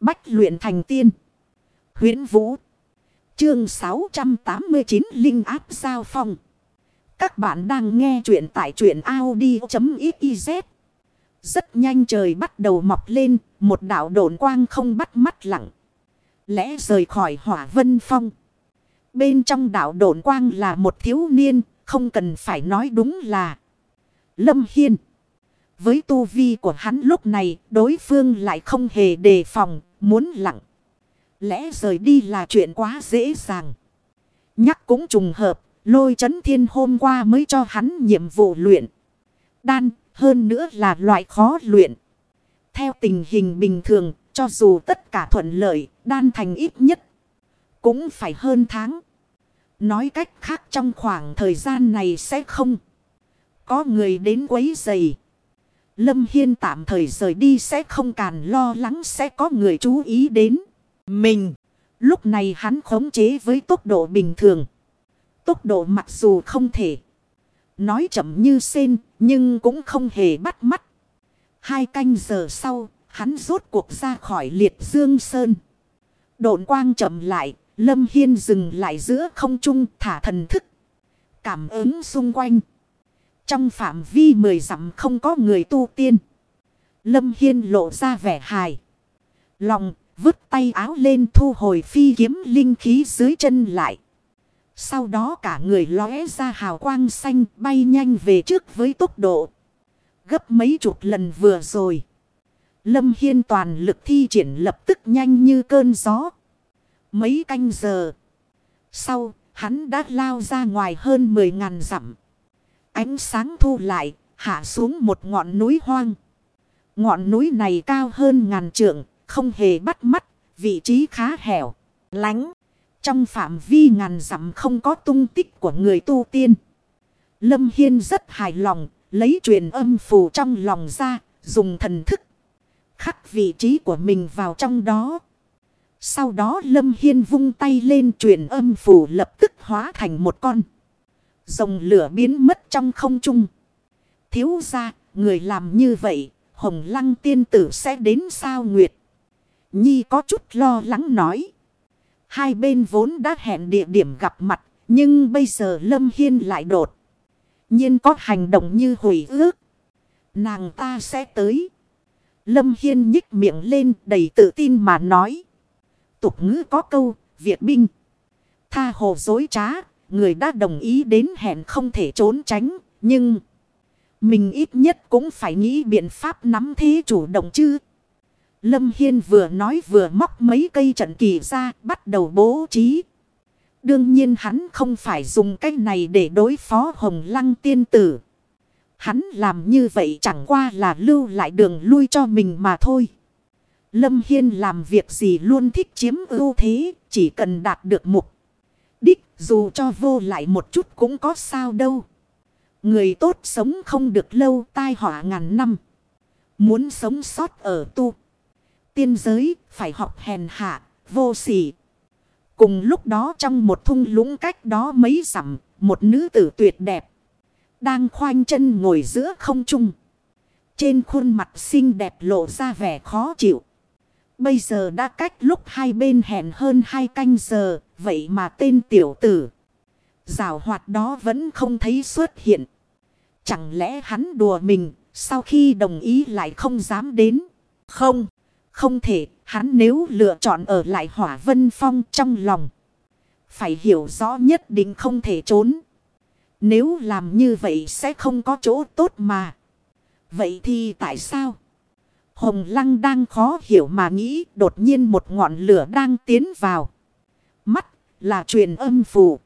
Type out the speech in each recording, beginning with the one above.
Bách luyện thành tiên. huyễn Vũ. Chương 689 Linh áp giao phong. Các bạn đang nghe truyện tại truyện Audi.xyz. Rất nhanh trời bắt đầu mọc lên. Một đảo đồn quang không bắt mắt lặng. Lẽ rời khỏi hỏa vân phong. Bên trong đảo đồn quang là một thiếu niên. Không cần phải nói đúng là. Lâm Hiên. Với tu vi của hắn lúc này, đối phương lại không hề đề phòng, muốn lặng. Lẽ rời đi là chuyện quá dễ dàng. Nhắc cũng trùng hợp, lôi chấn thiên hôm qua mới cho hắn nhiệm vụ luyện. Đan, hơn nữa là loại khó luyện. Theo tình hình bình thường, cho dù tất cả thuận lợi, đan thành ít nhất. Cũng phải hơn tháng. Nói cách khác trong khoảng thời gian này sẽ không. Có người đến quấy giày. Lâm Hiên tạm thời rời đi sẽ không càn lo lắng sẽ có người chú ý đến. Mình. Lúc này hắn khống chế với tốc độ bình thường. Tốc độ mặc dù không thể. Nói chậm như sen, nhưng cũng không hề bắt mắt. Hai canh giờ sau, hắn rốt cuộc ra khỏi liệt dương sơn. Độn quang chậm lại. Lâm Hiên dừng lại giữa không trung thả thần thức. Cảm ứng xung quanh. Trong phạm vi mười dặm không có người tu tiên. Lâm Hiên lộ ra vẻ hài. Lòng vứt tay áo lên thu hồi phi kiếm linh khí dưới chân lại. Sau đó cả người lóe ra hào quang xanh bay nhanh về trước với tốc độ. Gấp mấy chục lần vừa rồi. Lâm Hiên toàn lực thi triển lập tức nhanh như cơn gió. Mấy canh giờ. Sau, hắn đã lao ra ngoài hơn 10 ngàn dặm. Ánh sáng thu lại, hạ xuống một ngọn núi hoang. Ngọn núi này cao hơn ngàn trượng, không hề bắt mắt, vị trí khá hẻo, lánh. Trong phạm vi ngàn dặm không có tung tích của người tu tiên. Lâm Hiên rất hài lòng, lấy truyền âm phù trong lòng ra, dùng thần thức. Khắc vị trí của mình vào trong đó. Sau đó Lâm Hiên vung tay lên truyền âm phù lập tức hóa thành một con. Rồng lửa biến mất trong không trung. Thiếu ra, người làm như vậy, hồng lăng tiên tử sẽ đến sao nguyệt. Nhi có chút lo lắng nói. Hai bên vốn đã hẹn địa điểm gặp mặt, nhưng bây giờ Lâm Hiên lại đột. nhiên có hành động như hủy ước. Nàng ta sẽ tới. Lâm Hiên nhích miệng lên đầy tự tin mà nói. Tục ngữ có câu, Việt binh. Tha hồ dối trá, người đã đồng ý đến hẹn không thể trốn tránh, nhưng... Mình ít nhất cũng phải nghĩ biện pháp nắm thế chủ động chứ. Lâm Hiên vừa nói vừa móc mấy cây trận kỳ ra, bắt đầu bố trí. Đương nhiên hắn không phải dùng cách này để đối phó hồng lăng tiên tử. Hắn làm như vậy chẳng qua là lưu lại đường lui cho mình mà thôi. Lâm Hiên làm việc gì luôn thích chiếm ưu thế, chỉ cần đạt được mục đích, dù cho vô lại một chút cũng có sao đâu. Người tốt sống không được lâu tai họa ngàn năm. Muốn sống sót ở tu. Tiên giới phải học hèn hạ, vô sỉ. Cùng lúc đó trong một thung lũng cách đó mấy dặm, một nữ tử tuyệt đẹp. Đang khoanh chân ngồi giữa không trung. Trên khuôn mặt xinh đẹp lộ ra vẻ khó chịu. Bây giờ đã cách lúc hai bên hẹn hơn hai canh giờ, vậy mà tên tiểu tử. Giảo hoạt đó vẫn không thấy xuất hiện. Chẳng lẽ hắn đùa mình, sau khi đồng ý lại không dám đến? Không, không thể, hắn nếu lựa chọn ở lại hỏa vân phong trong lòng. Phải hiểu rõ nhất định không thể trốn. Nếu làm như vậy sẽ không có chỗ tốt mà. Vậy thì tại sao? Hồng Lăng đang khó hiểu mà nghĩ đột nhiên một ngọn lửa đang tiến vào. Mắt là truyền âm phù.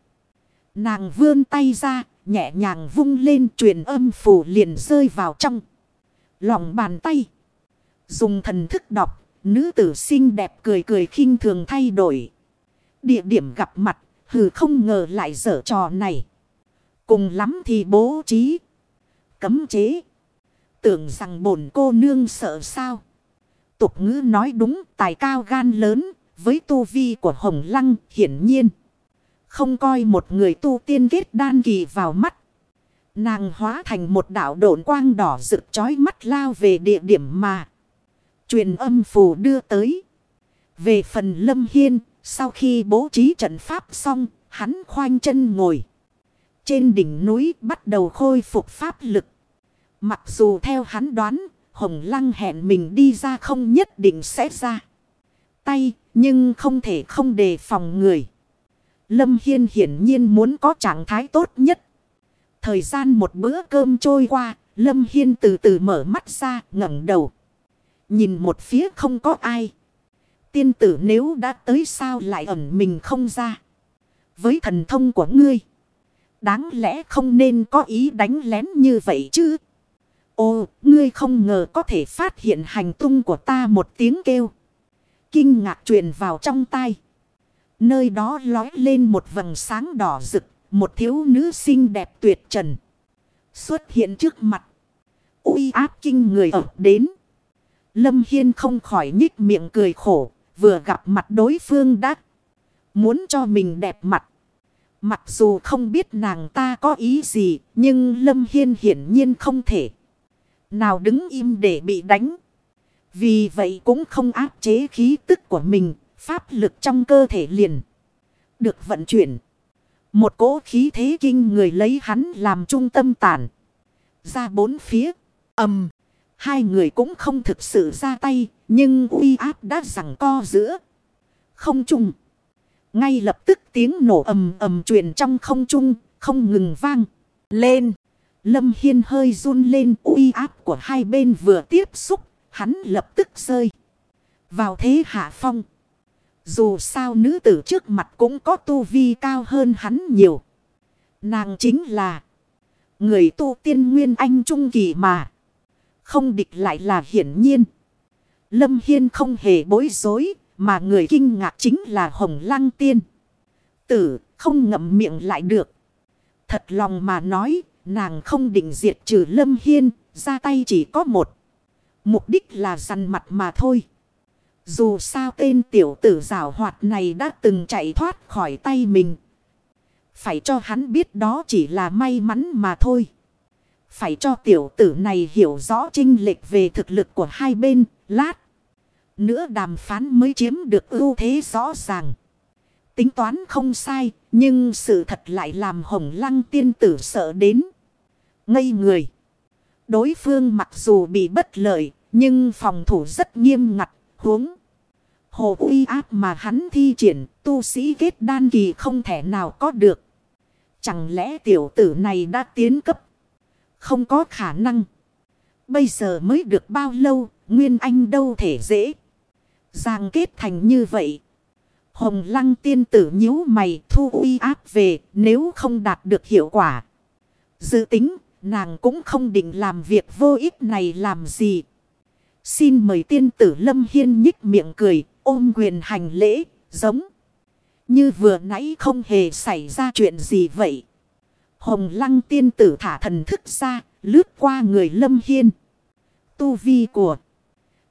Nàng vươn tay ra, nhẹ nhàng vung lên truyền âm phù liền rơi vào trong. Lòng bàn tay. Dùng thần thức đọc, nữ tử xinh đẹp cười cười khinh thường thay đổi. Địa điểm gặp mặt, hừ không ngờ lại dở trò này. Cùng lắm thì bố trí. Cấm chế. Tưởng rằng bổn cô nương sợ sao. Tục ngữ nói đúng tài cao gan lớn. Với tu vi của Hồng Lăng hiển nhiên. Không coi một người tu tiên kết đan kỳ vào mắt. Nàng hóa thành một đảo độn quang đỏ rực chói mắt lao về địa điểm mà. Truyền âm phù đưa tới. Về phần Lâm Hiên, sau khi bố trí trận pháp xong, hắn khoanh chân ngồi. Trên đỉnh núi bắt đầu khôi phục pháp lực. Mặc dù theo hắn đoán, Hồng Lăng hẹn mình đi ra không nhất định sẽ ra. Tay, nhưng không thể không đề phòng người. Lâm Hiên hiển nhiên muốn có trạng thái tốt nhất. Thời gian một bữa cơm trôi qua, Lâm Hiên từ từ mở mắt ra, ngẩng đầu. Nhìn một phía không có ai. Tiên tử nếu đã tới sao lại ẩn mình không ra. Với thần thông của ngươi. Đáng lẽ không nên có ý đánh lén như vậy chứ. Ô, ngươi không ngờ có thể phát hiện hành tung của ta một tiếng kêu. Kinh ngạc truyền vào trong tai. Nơi đó lói lên một vầng sáng đỏ rực. Một thiếu nữ xinh đẹp tuyệt trần. Xuất hiện trước mặt. uy áp kinh người ập đến. Lâm Hiên không khỏi nhích miệng cười khổ. Vừa gặp mặt đối phương đã. Muốn cho mình đẹp mặt. Mặc dù không biết nàng ta có ý gì. Nhưng Lâm Hiên hiển nhiên không thể. Nào đứng im để bị đánh. Vì vậy cũng không áp chế khí tức của mình. Pháp lực trong cơ thể liền. Được vận chuyển. Một cỗ khí thế kinh người lấy hắn làm trung tâm tản. Ra bốn phía. ầm Hai người cũng không thực sự ra tay. Nhưng uy áp đã rằng co giữa. Không trung. Ngay lập tức tiếng nổ ầm ầm truyền trong không trung. Không ngừng vang. Lên. Lâm Hiên hơi run lên, uy áp của hai bên vừa tiếp xúc. Hắn lập tức rơi. Vào thế hạ phong. Dù sao nữ tử trước mặt cũng có tu vi cao hơn hắn nhiều. Nàng chính là người tu tiên nguyên anh trung kỳ mà. Không địch lại là hiển nhiên. Lâm Hiên không hề bối rối, mà người kinh ngạc chính là Hồng Lăng Tiên. Tử, không ngậm miệng lại được. Thật lòng mà nói, nàng không định diệt trừ Lâm Hiên, ra tay chỉ có một. Mục đích là săn mặt mà thôi. Dù sao tên tiểu tử rào hoạt này đã từng chạy thoát khỏi tay mình. Phải cho hắn biết đó chỉ là may mắn mà thôi. Phải cho tiểu tử này hiểu rõ trinh lệch về thực lực của hai bên, lát. Nữa đàm phán mới chiếm được ưu thế rõ ràng. Tính toán không sai, nhưng sự thật lại làm hồng lăng tiên tử sợ đến. Ngây người. Đối phương mặc dù bị bất lợi, nhưng phòng thủ rất nghiêm ngặt, huống. Hồ uy áp mà hắn thi triển, tu sĩ kết đan kỳ không thể nào có được. Chẳng lẽ tiểu tử này đã tiến cấp? Không có khả năng. Bây giờ mới được bao lâu, Nguyên Anh đâu thể dễ. Giang kết thành như vậy. Hồng lăng tiên tử nhíu mày thu uy áp về nếu không đạt được hiệu quả. Dự tính, nàng cũng không định làm việc vô ích này làm gì. Xin mời tiên tử Lâm Hiên nhích miệng cười, ôm quyền hành lễ, giống. Như vừa nãy không hề xảy ra chuyện gì vậy. Hồng lăng tiên tử thả thần thức ra, lướt qua người Lâm Hiên. Tu vi của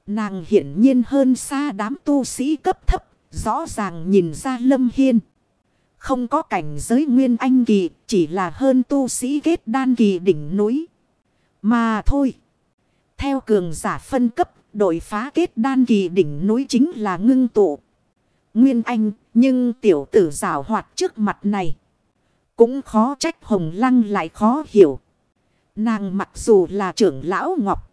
nàng hiển nhiên hơn xa đám tu sĩ cấp thấp, rõ ràng nhìn ra Lâm Hiên. Không có cảnh giới nguyên anh kỳ, chỉ là hơn tu sĩ kết đan kỳ đỉnh núi. Mà thôi. Theo cường giả phân cấp, đội phá kết đan kỳ đỉnh núi chính là ngưng tụ. Nguyên Anh, nhưng tiểu tử rào hoạt trước mặt này. Cũng khó trách Hồng Lăng lại khó hiểu. Nàng mặc dù là trưởng lão Ngọc.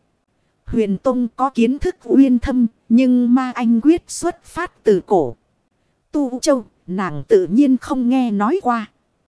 Huyền Tông có kiến thức uyên thâm, nhưng ma anh quyết xuất phát từ cổ. Tu Châu, nàng tự nhiên không nghe nói qua.